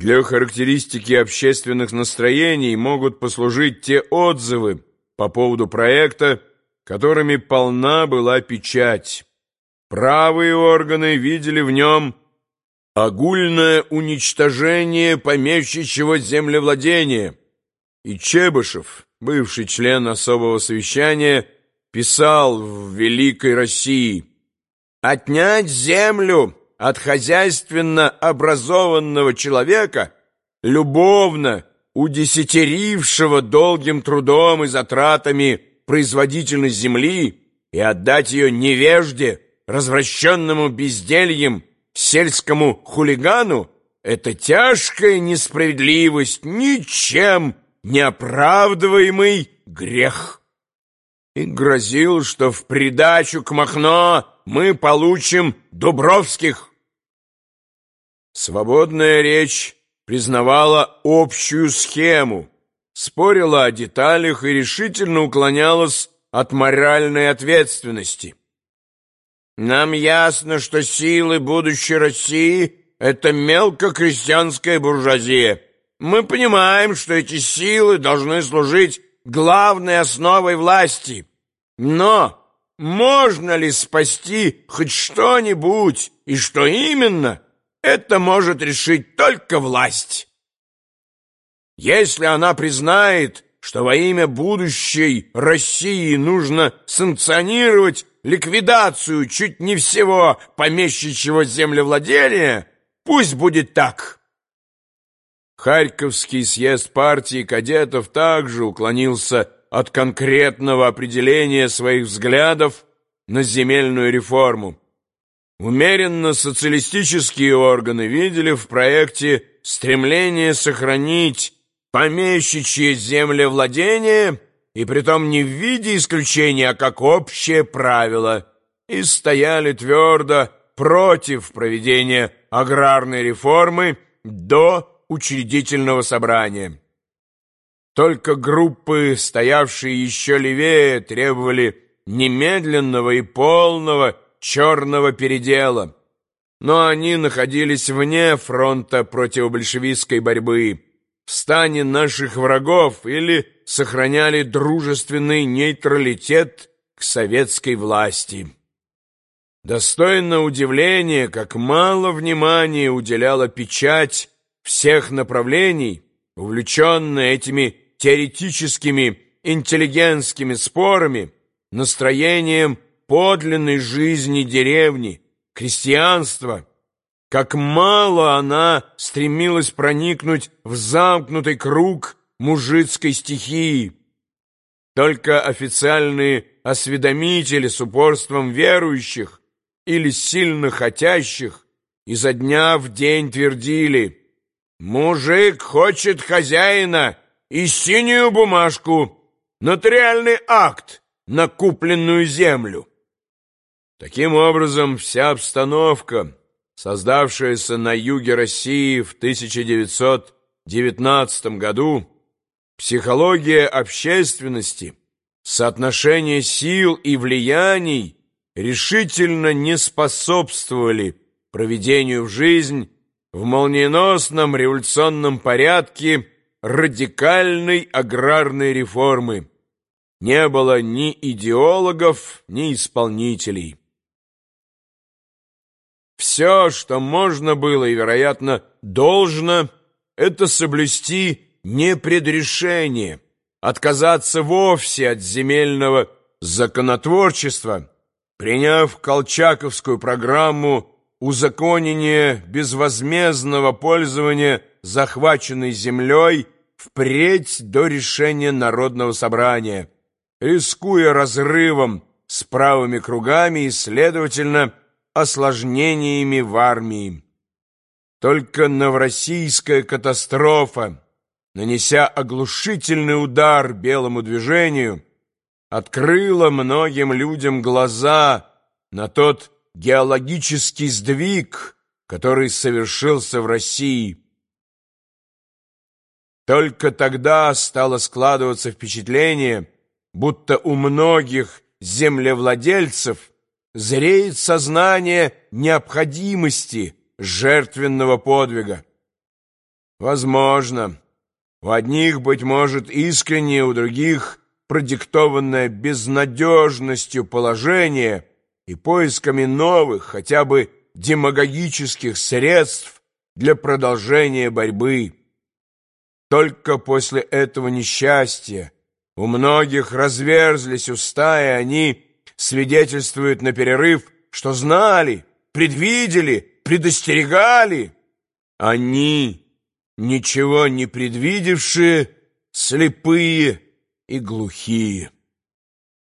Для характеристики общественных настроений могут послужить те отзывы по поводу проекта, которыми полна была печать. Правые органы видели в нем огульное уничтожение помещичьего землевладения, и Чебышев, бывший член особого совещания, писал в «Великой России» «Отнять землю от хозяйственно образованного человека, любовно удесятерившего долгим трудом и затратами производительность земли, и отдать ее невежде, развращенному бездельем, сельскому хулигану, это тяжкая несправедливость, ничем не оправдываемый грех. И грозил, что в придачу к Махно мы получим Дубровских. Свободная речь признавала общую схему, спорила о деталях и решительно уклонялась от моральной ответственности. Нам ясно, что силы будущей России — это мелкокрестьянская буржуазия. Мы понимаем, что эти силы должны служить главной основой власти. Но можно ли спасти хоть что-нибудь, и что именно — это может решить только власть. Если она признает, что во имя будущей России нужно санкционировать ликвидацию чуть не всего помещичьего землевладения, пусть будет так. Харьковский съезд партии кадетов также уклонился от конкретного определения своих взглядов на земельную реформу. Умеренно социалистические органы видели в проекте стремление сохранить помещичье землевладение, и притом не в виде исключения, а как общее правило, и стояли твердо против проведения аграрной реформы до учредительного собрания. Только группы, стоявшие еще левее, требовали немедленного и полного черного передела, но они находились вне фронта противобольшевистской борьбы, в стане наших врагов или сохраняли дружественный нейтралитет к советской власти. Достойно удивления, как мало внимания уделяла печать всех направлений, увлеченная этими теоретическими интеллигентскими спорами, настроением подлинной жизни деревни, крестьянства, как мало она стремилась проникнуть в замкнутый круг мужицкой стихии. Только официальные осведомители с упорством верующих или сильно хотящих изо дня в день твердили «Мужик хочет хозяина и синюю бумажку, нотариальный акт на купленную землю». Таким образом, вся обстановка, создавшаяся на юге России в 1919 году, психология общественности, соотношение сил и влияний решительно не способствовали проведению в жизнь в молниеносном революционном порядке радикальной аграрной реформы. Не было ни идеологов, ни исполнителей. Все, что можно было и, вероятно, должно, это соблюсти непредрешение, отказаться вовсе от земельного законотворчества, приняв колчаковскую программу узаконения безвозмездного пользования захваченной землей впредь до решения Народного собрания, рискуя разрывом с правыми кругами и, следовательно, осложнениями в армии. Только новороссийская катастрофа, нанеся оглушительный удар белому движению, открыла многим людям глаза на тот геологический сдвиг, который совершился в России. Только тогда стало складываться впечатление, будто у многих землевладельцев зреет сознание необходимости жертвенного подвига. Возможно. У одних, быть может, искреннее, у других продиктованное безнадежностью положения и поисками новых, хотя бы демагогических средств для продолжения борьбы. Только после этого несчастья у многих разверзлись уста, и они свидетельствуют на перерыв, что знали, предвидели, предостерегали. Они, ничего не предвидевшие, слепые и глухие.